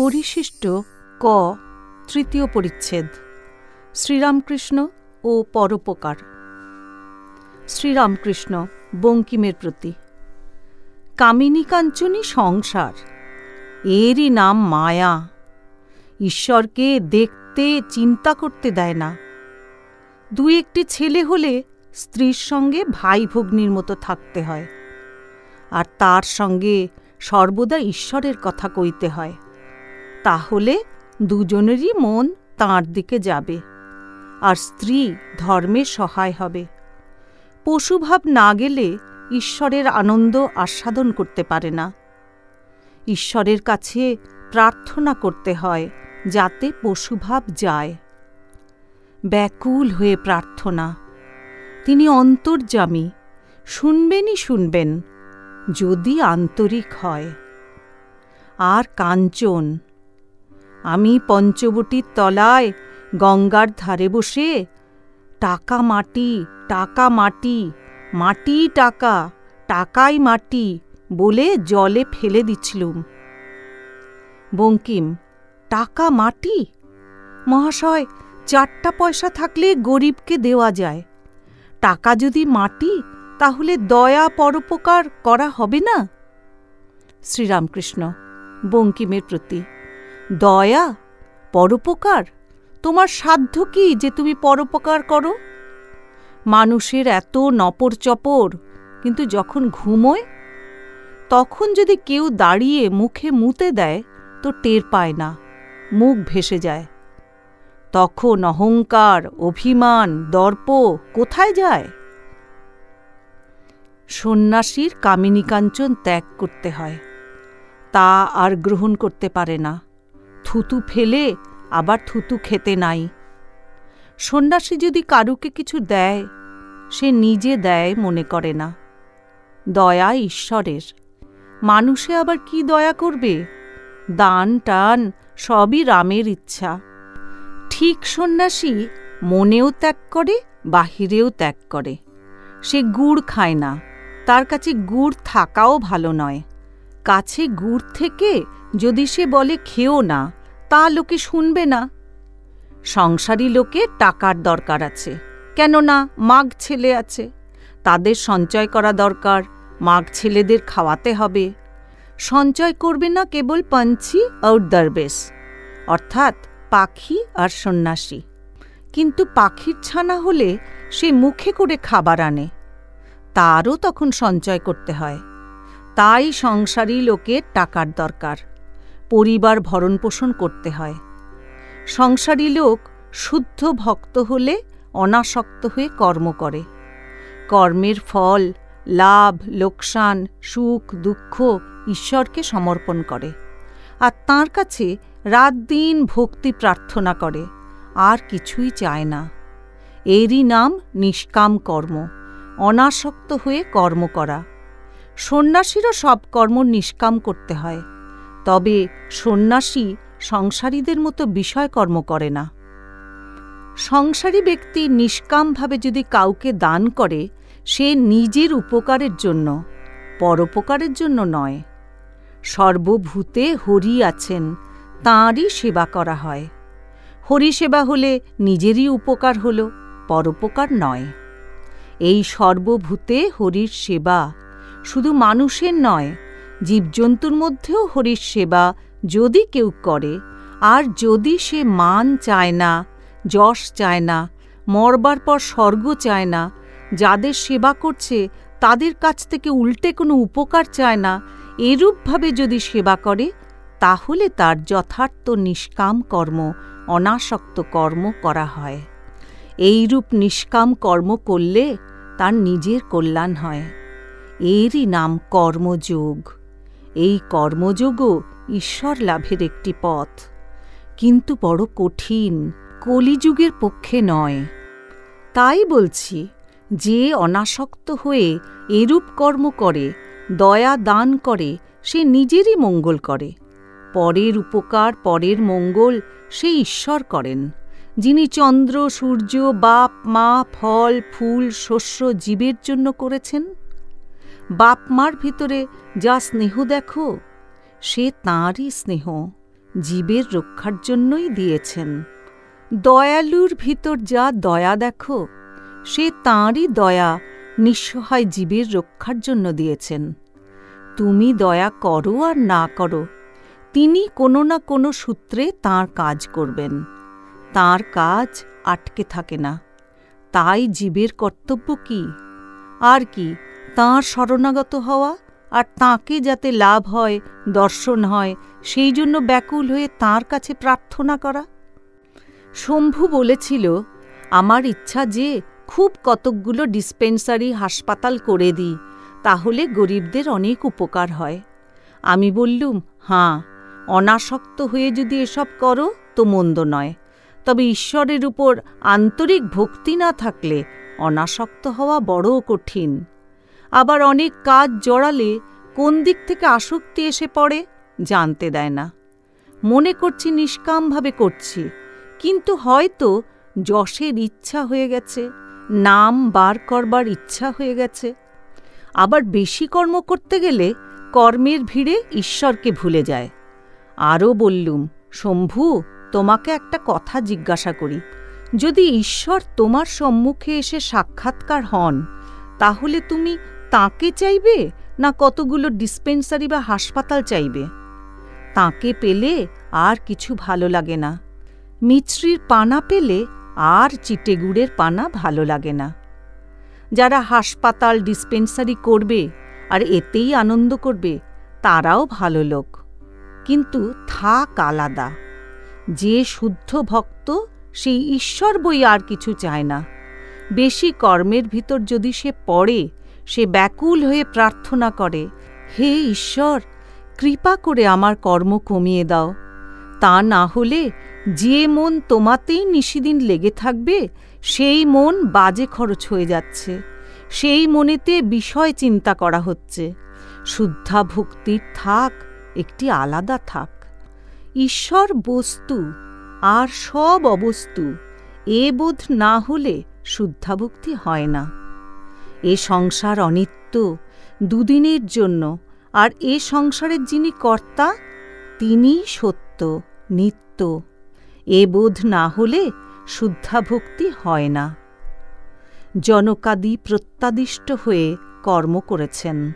পরিশিষ্ট ক, তৃতীয় পরিচ্ছেদ। শ্রীরামকৃষ্ণ ও পরোপকার। শ্রীরামকৃষ্ণ, বঙ্কিমের প্রতি। কামিনী কাঞ্চনী সংসার। এরই নাম মায়া। ঈশ্বরকে দেখতে, চিন্তা করতে দেয় না। দু একটি ছেলে হলে স্ত্রীর সঙ্গে ভাই ভগ্নির মতো থাকতে হয়। আর তার সঙ্গে সর্বদা ঈশ্বরের কথা কইতে হয়। তাহলে দুজনেরই মন তাঁর দিকে যাবে আর স্ত্রী ধর্মে সহায় হবে। পশুভাব না গেলে ঈশ্বরের আনন্দ আস্বাদন করতে পারে না। ঈশ্বরের কাছে প্রার্থনা করতে হয় যাতে পশুভাব যায়। ব্যাকুল হয়ে প্রার্থনা। তিনি অন্তর্জামী শুনবেনই শুনবেন, যদি আন্তরিক হয়। আর কাঞ্চন আমি পঞ্চবটির তলায় গঙ্গার ধারে বসে, টাকা মাটি টাকা মাটি মাটি টাকা, টাকাই মাটি বলে জলে ফেলে দিচ্ছিলুম। বঙ্কিম, টাকা মাটি? মহাশয়, চারটা পয়সা থাকলে গরিবকে দেওয়া যায়। টাকা যদি মাটি, তাহলে দয়া পরোপকার করা হবে না? শ্রীরামকৃষ্ণ, বঙ্কিমের প্রতি। দয়া, পরোপকার? তোমার সাধ্য কি যে তুমি পরোপকার করো? মানুষের এত নপর চপর কিন্তু যখন ঘুমোয়, তখন যদি কেউ দাঁড়িয়ে মুখে মুতে দেয়, তো টের পায় না, মুখ ভেসে যায়। তখন অহংকার, অভিমান, দর্প কোথায় যায়? সন্ন্যাসীর কামিনীকাঞ্চন ত্যাগ করতে হয়। তা আর গ্রহণ করতে পারে না। থুতু ফেলে, আবার থুতু খেতে নাই। সন্ন্যাসী যদি কারুকে কিছু দেয়, সে নিজে দেয় মনে করে না। দয়া ঈশ্বরের। মানুষে আবার কি দয়া করবে? দান টান সবই রামের ইচ্ছা। ঠিক সন্ন্যাসী মনেও ত্যাগ করে, বাহিরেও ত্যাগ করে। সে গুড় খায় না, তার কাছে গুড় থাকাও ভালো নয়। কাছে গুড় থেকে যদি সে বলে, খেও না। তা লোকে শুনবে না। সংসারী লোকে টাকার দরকার আছে, কেননা মাঘ ছেলে আছে। তাদের সঞ্চয় করা দরকার, মাঘ ছেলেদের খাওয়াতে হবে। সঞ্চয় করবে না কেবল পঞ্চি আর দরবেশ, অর্থাৎ পাখি আর সন্ন্যাসী। কিন্তু পাখির ছানা হলে সে মুখে করে খাবার আনে, তারও তখন সঞ্চয় করতে হয়। তাই সংসারী লোকের টাকার দরকার। পরিবার ভরণ পোষণ করতে হয়। সংসারী লোক শুদ্ধ ভক্ত হলে অনাসক্ত হয়ে কর্ম করে। কর্মের ফল, লাভ, লোকসান, সুখ, দুঃখ ঈশ্বরকে সমর্পণ করে। আর তাঁর কাছে রাত দিন ভক্তি প্রার্থনা করে, আর কিছুই চায় না। এরই নাম নিষ্কাম কর্ম, অনাসক্ত হয়ে কর্ম করা। সন্ন্যাসীরও সব কর্ম নিষ্কাম করতে হয়। তবে সন্ন্যাসী সংসারীদের মতো বিষয়কর্ম করে না। সংসারী ব্যক্তি নিষ্কামভাবে যদি কাউকে দান করে, সে নিজের উপকারের জন্য, পরোপকারের জন্য নয়। সর্বভূতে হরি আছেন, তাঁরই সেবা করা হয়। হরি সেবা হলে নিজেরই উপকার হল, পরোপকার নয়। এই সর্বভূতে হরির সেবা শুধু মানুষের নয় জীবজন্তুর মধ্যেও হরির সেবা যদি কেউ করে, আর যদি সে মান চায় না, যশ চায় না, মরবার পর স্বর্গ চায় না, যাদের সেবা করছে তাদের কাছ থেকে উল্টে কোনো উপকার চায় না, এরূপভাবে যদি সেবা করে, তাহলে তার যথার্থ নিষ্কাম কর্ম অনাসক্ত কর্ম করা হয়। এইরূপ নিষ্কাম কর্ম করলে তার নিজের কল্যাণ হয়। এরই নাম কর্মযোগ। এই কর্মযোগও ঈশ্বর লাভের একটি পথ। কিন্তু বড় কঠিন, কলিযুগের পক্ষে নয়। তাই বলছি, যে অনাসক্ত হয়ে এরূপ কর্ম করে, দয়া দান করে, সে নিজেরই মঙ্গল করে। পরের উপকার, পরের মঙ্গল সে ঈশ্বর করেন। যিনি চন্দ্র, সূর্য, বাপ, মা, ফল, ফুল, শস্য, জীবের জন্য করেছেন বাপ মার ভিতরে যা স্নেহ দেখো, সে তাঁরই স্নেহ জীবের রক্ষার জন্যই দিয়েছেন। দয়ালুর ভিতর যা দয়া দেখো, সে তাঁরই দয়া নিঃসহায় জীবের রক্ষার জন্য দিয়েছেন। তুমি দয়া করো আর না করো, তিনি কোনো না কোনো সূত্রে তার কাজ করবেন। তার কাজ আটকে থাকে না। তাই জীবের কর্তব্য কি? আর কি? তাঁর শরণাগত হওয়া আর তাকে যাতে লাভ হয়, দর্শন হয়, সেই জন্য ব্যাকুল হয়ে তার কাছে প্রার্থনা করা। শম্ভু বলেছিল, আমার ইচ্ছা যে খুব কতকগুলো ডিসপেন্সারি হাসপাতাল করে দিই, তাহলে গরিবদের অনেক উপকার হয়। আমি বললুম হাঁ অনাসক্ত হয়ে যদি এসব করো, তো মন্দ নয়। তবে ঈশ্বরের উপর আন্তরিক ভক্তি না থাকলে অনাসক্ত হওয়া বড় কঠিন। আবার অনেক কাজ জড়ালে কোন দিক থেকে আসক্তি এসে পড়ে জানতে দেয় না। মনে করছি নিষ্কামভাবে করছি, কিন্তু হয়তো যশের ইচ্ছা হয়ে গেছে, নাম বার করবার ইচ্ছা হয়ে গেছে। আবার বেশি কর্ম করতে গেলে কর্মের ভিড়ে ঈশ্বরকে ভুলে যায়। আরও বললুম, শম্ভু, তোমাকে একটা কথা জিজ্ঞাসা করি। যদি ঈশ্বর তোমার সম্মুখে এসে সাক্ষাৎকার হন, তাহলে তুমি তাকে চাইবে না কতগুলো ডিসপেন্সারি বা হাসপাতাল চাইবে? তাকে পেলে আর কিছু ভালো লাগে না। মিছরির পানা পেলে আর চিটেগুড়ের পানা ভালো লাগে না। যারা হাসপাতাল ডিসপেন্সারি করবে আর এতেই আনন্দ করবে, তারাও ভালো লোক। কিন্তু থাক আলাদা। যে শুদ্ধ ভক্ত, সেই ঈশ্বর বই আর কিছু চায় না। বেশি কর্মের ভিতর যদি সে পড়ে সে ব্যাকুল হয়ে প্রার্থনা করে, হে ঈশ্বর, কৃপা করে আমার কর্ম কমিয়ে দাও। তা না হলে যে মন তোমাতেই নিশিদিন লেগে থাকবে, সেই মন বাজে খরচ হয়ে যাচ্ছে। সেই মনেতে বিষয় চিন্তা করা হচ্ছে। শুদ্ধা ভক্তির থাক, একটি আলাদা থাক। ঈশ্বর বস্তু, আর সব অবস্তু, এ বোধ না হলে শুদ্ধাভক্তি হয় না। এ সংসার অনিত্য, দুদিনের জন্য, আর এ সংসারের যিনি কর্তা তিনি সত্য, নিত্য। এ বোধ না হলে শুদ্ধাভক্তি হয় না। জনকাদি প্রত্যাদিষ্ট হয়ে কর্ম করেছেন।